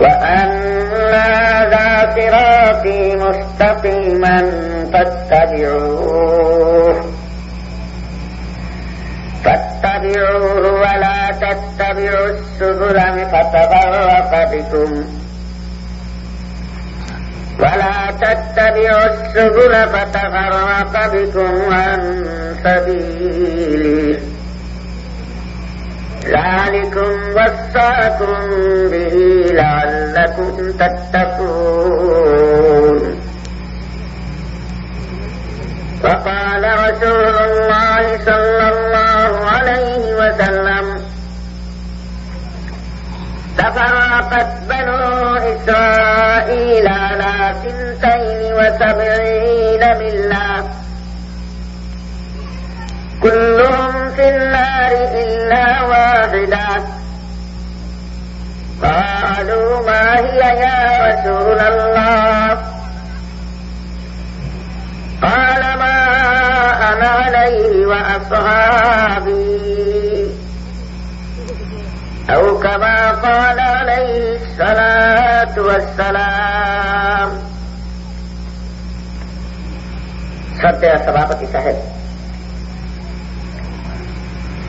وأن هذا صراطي مستقيما فاتبعوه. فاتبعوه ولا تتبعوا السبل فتفرق بكم. ولا تتبعوا السبل فتفرق بكم عن سبيله ذلكم وصاكم به لعلكم تتقون. وقال رسول الله صلى الله عليه وسلم تفرقت بنو إسرائيل على سنتين وسبعين ملة. كلهم في النار إلا واحدة. قالوا ما هي يا رسول الله؟ قال ما أنا عليه وأصحابي. أو كما قال عليه الصلاة والسلام. سب صباپتی صاحب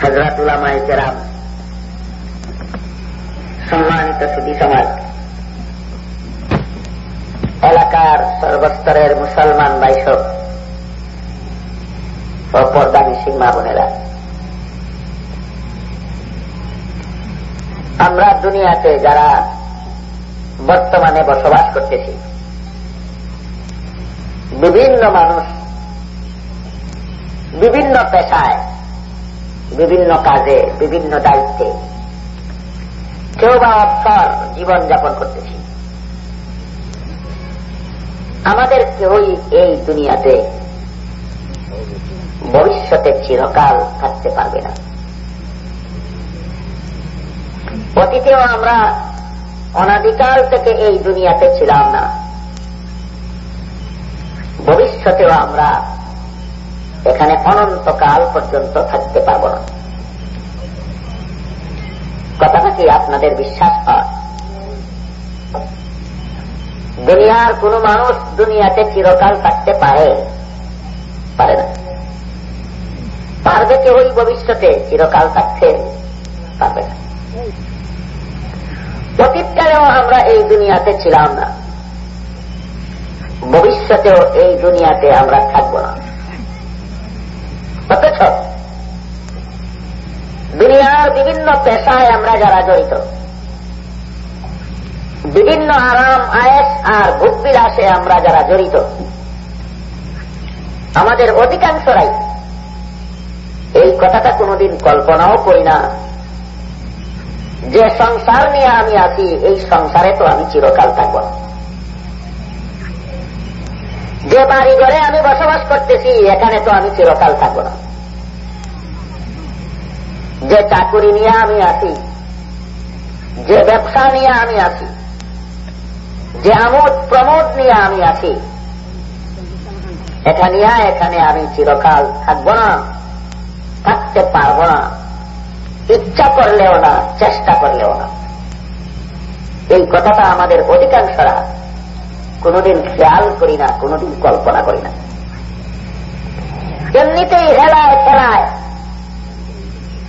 হজরত উলামাই কেরাম। সম্মানিত সুদী সমাজ। এলাকার সর্বস্তরের মুসলমান বাইশক ও পর্দানি সিংমা বোনেরা। আমরা দুনিয়াতে যারা বর্তমানে বসবাস করতেছি, বিভিন্ন মানুষ বিভিন্ন পেশায় বিভিন্ন কাজে, বিভিন্ন দায়িত্বে। কেউ বা অবসর জীবন যাপন করতেছি। আমাদের কেউই এই দুনিয়াতে ভবিষ্যতে চিরকাল থাকতে পারবে না। অতীতেও আমরা অনাদিকাল থেকে এই দুনিয়াতে ছিলাম না। ভবিষ্যতেও আমরা এখানে অনন্তকাল পর্যন্ত থাকতে পারব না। কথাটা কি আপনাদের বিশ্বাস হয়? দুনিয়ার কোন মানুষ দুনিয়াতে চিরকাল থাকতে পারে? পারে না। পারবে কেউই ভবিষ্যতে চিরকাল থাকতে পারবে না। অতীতকালেও আমরা এই দুনিয়াতে ছিলাম না। ভবিষ্যতেও এই দুনিয়াতে আমরা থাকব না। অথচ দুনিয়ার বিভিন্ন পেশায় আমরা যারা জড়িত, বিভিন্ন আরাম আয়েস আর ভোগ বিলাসে আমরা যারা জড়িত, আমাদের অধিকাংশরাই এই কথাটা কোনোদিন কল্পনাও করি না যে সংসার নিয়ে আমি আছি, এই সংসারে তো আমি চিরকাল থাকব না। যে বাড়ি ঘরে আমি বসবাস করতেছি, এখানে তো আমি চিরকাল থাকব না। যে চাকুরি নিয়ে আমি আছি, যে ব্যবসা নিয়ে আমি আছি, যে আমোদ প্রমোদ নিয়ে আমি আছি, এটা নিয়ে এখানে আমি চিরকাল থাকব না, থাকতে পারব না, ইচ্ছা করলেও না, চেষ্টা করলেও না। এই কথাটা আমাদের অধিকাংশরা কোনদিন খেয়াল করি না, কোনদিন কল্পনা করি না। এমনিতেই হেলায় খেলায়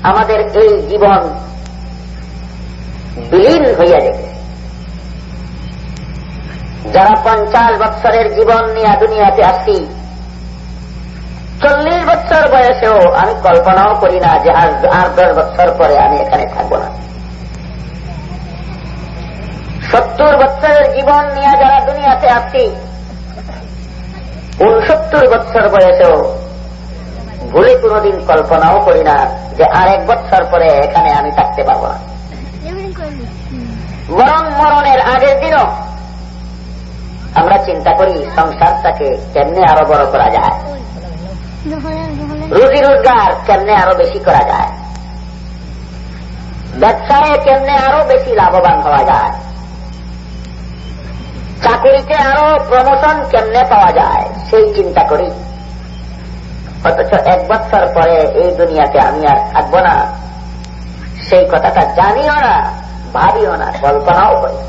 আমাদের এই জীবন বিলীন হইয়া যেতে যারা পঞ্চাশ বৎসরের জীবন নিয়ে দুনিয়াতে আসি চল্লিশ বছর বয়সেও আমি কল্পনাও করি না যে আর দশ বছর পরে আমি এখানে থাকব না। জীবন নিয়ে যারা দুনিয়াতে আসি উনসত্তর বছর বয়সেও ভুলে কোনদিন কল্পনাও করি না যে আর এক বছর পরে এখানে আমি থাকতে পারব না। বরং মরণের আগের দিনও আমরা চিন্তা করি সংসারটাকে কেমনে আরও বড় করা যায়। রুজি রোজগার কেমনে আরও বেশি করা যায়। ব্যবসায় কেমনে আরও বেশি লাভবান হওয়া যায়। চাকরিতে আরও প্রমোশন কেমনে পাওয়া যায়, সেই চিন্তা করি। অথচ এক বছর পরে এই দুনিয়াতে আমি আর থাকব না। সেই কথাটা জানিও না, ভাবিও না, কল্পনাও করি।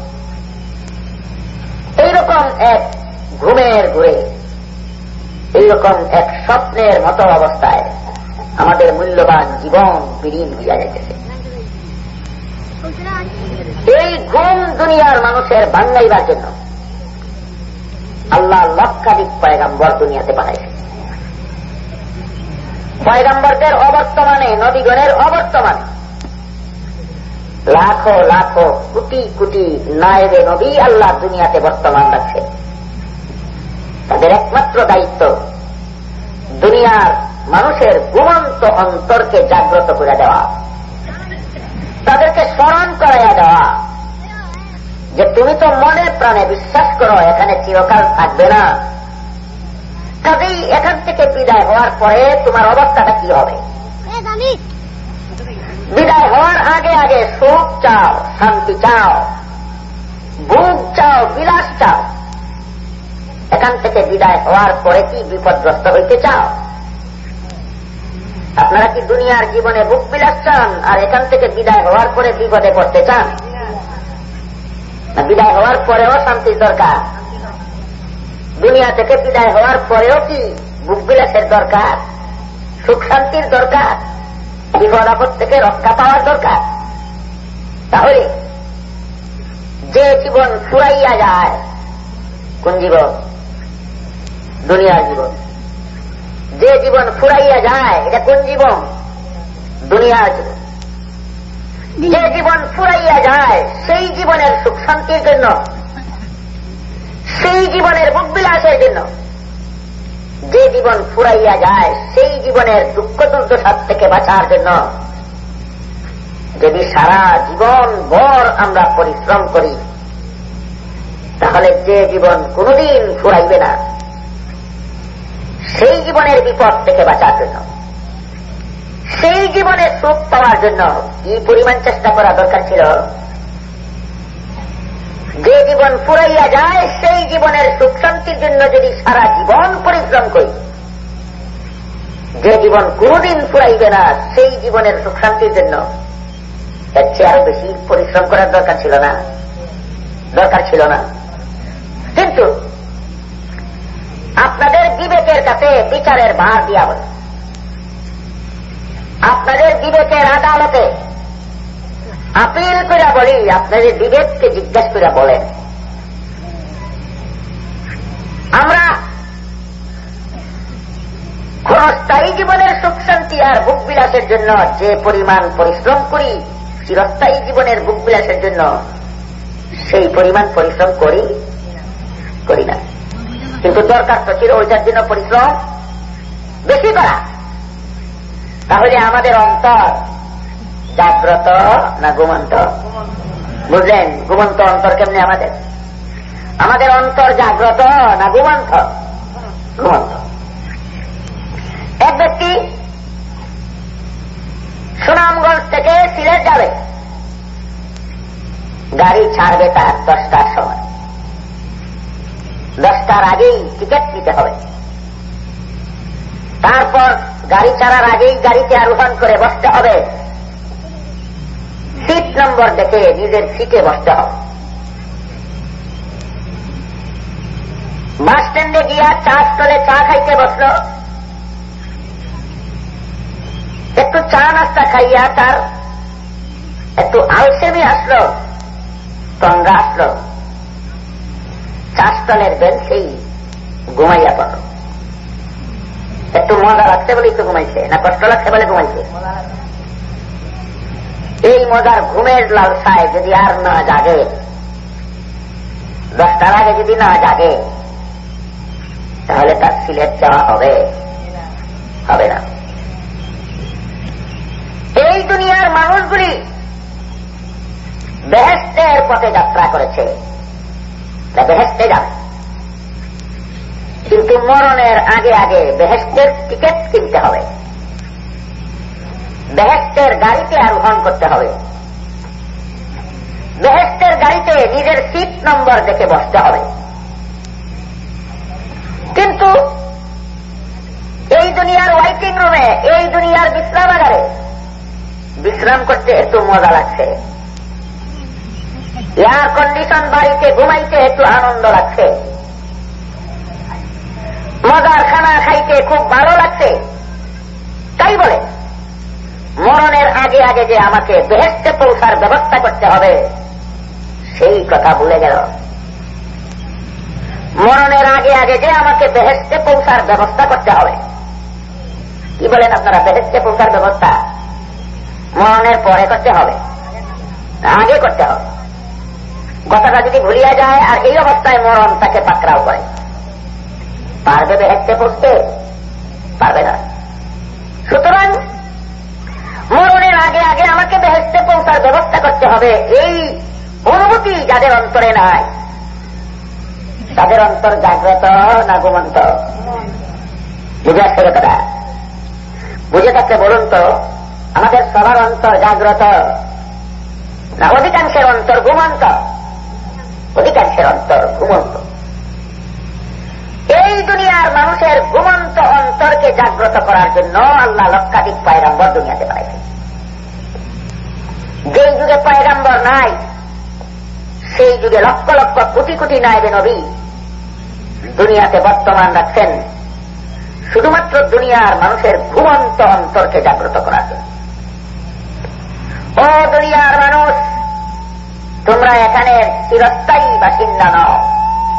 এইরকম এক ঘুমের ঘুরে, এইরকম এক স্বপ্নের মতো অবস্থায় আমাদের মূল্যবান জীবন বিলীন হইয়া যেতেছে এই ঘুম দুনিয়ার মানুষের বাঙ্গাইবার জন্য আল্লাহ লক্ষাধিক পয়গাম্বর দুনিয়াতে পাঠাইছে। পয়গাম্বরদের অবর্তমানে নদীগণের অবর্তমানে। লাখো লাখো, কোটি কোটি নায়েবে নবী আল্লাহ দুনিয়াতে বর্তমান রাখছে। তাদের একমাত্র দায়িত্ব, দুনিয়ার মানুষের ঘুমন্ত অন্তরকে জাগ্রত করে দেওয়া। তাদেরকে স্মরণ করাইয়া দেওয়া। যে তুমি তো মনে প্রাণে বিশ্বাস করো এখানে চিরকাল থাকবে না। কাজেই এখান থেকে বিদায় হওয়ার পরে তোমার অবস্থাটা কি হবে? বিদায় হওয়ার আগে আগে সুখ চাও শান্তি চাও ভোগ চাও বিলাস চাও। এখান থেকে বিদায় হওয়ার পরে কি বিপদগ্রস্ত হইতে চাও? আপনারা কি দুনিয়ার জীবনে বুক বিলাস চান আর এখান থেকে বিদায় হওয়ার পরে বিপদে পড়তে চান? বিদায় হওয়ার পরেও শান্তির দরকার। দুনিয়া থেকে বিদায় হওয়ার পরেও কি বুক বিলাসের দরকার? সুখ শান্তির দরকার? বিপদ আপদ থেকে রক্ষা পাওয়ার দরকার? তাহলে যে জীবন ফুরাইয়া যায়, কোন জীবন? দুনিয়ার জীবন। যে জীবন ফুরাইয়া যায়, এটা কোন জীবন? দুনিয়ার জীবন। যে জীবন ফুরাইয়া যায়, সেই জীবনের সুখ শান্তির জন্য। সেই জীবনের বুকবিলাসের জন্য। যে জীবন ফুরাইয়া যায়, সেই জীবনের দুঃখ দুর্দশার থেকে বাঁচার জন্য। যদি সারা জীবন ভর আমরা পরিশ্রম করি, তাহলে যে জীবন কোনদিন ফুরাইবে না, সেই জীবনের বিপদ থেকে বাঁচার জন্য। সেই জীবনের সুখ পাওয়ার জন্য কি পরিমাণ চেষ্টা করা দরকার ছিল? যে জীবন ফুরাইয়া যায়, সেই জীবনের সুখ শান্তির জন্য যদি সারা জীবন পরিশ্রম করি, যে জীবন কোনদিন ফুরাইবে না, সেই জীবনের সুখ শান্তির জন্য এর চেয়ে আরও বেশি পরিশ্রম করার দরকার ছিল না? দরকার ছিল না। কিন্তু আপনাদের বিবেকের কাছে বিচারের ভার দিয়া বলে। আপনাদের বিবেকের আদালতে আপিল করে বলি, আপনাদের বিবেককে জিজ্ঞাসা করে বলেন। আমরা ক্ষণস্থায়ী জীবনের সুখ শান্তি আর বুক বিলাসের জন্য যে পরিমাণ পরিশ্রম করি, চিরস্থায়ী জীবনের বুক বিলাসের জন্য সেই পরিমাণ পরিশ্রম করি করি না। কিন্তু দরকার তো ছিল ওইটার জন্য পরিশ্রম বেশি করা। তাহলে আমাদের অন্তর জাগ্রত না ঘুমন্ত? বুঝলেন? ঘুমন্ত অন্তর কেমনি আমাদের? আমাদের অন্তর জাগ্রত না ঘুমন্ত? ঘুমন্ত। এক ব্যক্তি সুনামগঞ্জ থেকে সিলেট যাবে। গাড়ি ছাড়বে তার দশটার সময়। দশটার আগেই টিকিট নিতে হবে। তারপর গাড়ি ছাড়ার আগেই গাড়িতে আরোহণ করে বসতে হবে। সিট নম্বর দেখে নিজের সিটে বসতে হবে। বাস স্ট্যান্ডে গিয়া চা স্টলে চা খাইতে বসল। একটু চা নাস্তা খাইয়া তার একটু আলসেমি আসলো তঙ্গা আসলো। চা স্টলের বেঞ্চেই ঘুমাইয়া পড়ল। একটু মজা লাগছে বলে একটু ঘুমাইছে? না কষ্ট লাগছে বলে ঘুমাইছে? এই মজার ঘুমের লালসায় যদি আর না জাগে, দশটার আগে যদি না জাগে, তাহলে তার সিলেট যাওয়া হবে। হবে না। এই দুনিয়ার মানুষগুলি বেহেস্তের পথে যাত্রা করেছে। বেহেস্তে যাবে। কিন্তু মরণের আগে আগে বেহেস্তের টিকিট কিনতে হবে। বেহেস্তের গাড়িতে আরোহণ করতে হবে। বেহেস্তের গাড়িতে নিজের সিট নম্বর দেখে বসতে হবে। কিন্তু এই দুনিয়ার ওয়াইটিং রুমে, এই দুনিয়ার বিশ্রামাগারে বিশ্রাম করতে একটু মজা লাগছে। এয়ার কন্ডিশন বাড়িতে ঘুমাইতে একটু আনন্দ লাগছে। মজার খানা খাইতে খুব ভালো লাগছে। তাই বলে, মরণের আগে আগে যে আমাকে বেহেস্তে পৌঁছার ব্যবস্থা করতে হবে, সেই কথা ভুলে গেল। মরণের আগে আগে যে আমাকে বেহেস্তে পৌঁছার ব্যবস্থা করতে হবে। কি বলেন আপনারা বেহেস্তে পৌঁছার ব্যবস্থা? মরণের পরে করতে হবে, আগে করতে হবে। কথাটা যদি ভুলিয়া যায়, আর এই অবস্থায় মরণ তাকে পাকড়াও করে। পারবে বেহেস্তে পৌঁছতে পারবে না। সুতরাং, মরণের আগে আগে আমাকে বেহেস্তে পৌঁছার ব্যবস্থা করতে হবে। এই অনুভূতি যাদের অন্তরে নাই। তাদের অন্তর জাগ্রত না ঘুমন্ত? বুঝে আসছে কথা। বুঝে থাকলে বলুন তো, আমাদের সবার অন্তর জাগ্রত না অধিকাংশের অন্তর ঘুমন্ত? অধিকাংশের অন্তর ঘুমন্ত। এই দুনিয়ার মানুষের ঘুমন্ত অন্তরকে জাগ্রত করার জন্য আল্লাহ লক্ষাধিক পায়গাম্বর দুনিয়াতে পাঠাইছে। যেই যুগে পায়গাম্বর নাই, সেই যুগে লক্ষ লক্ষ কোটি কোটি নাইবে নবী দুনিয়াতে বর্তমান রাখছেন। শুধুমাত্র দুনিয়ার মানুষের ঘুমন্ত অন্তরকে জাগ্রত করার জন্য। ও দুনিয়ার মানুষ, তোমরা এখানে চিরস্থায়ী বাসিন্দা নও।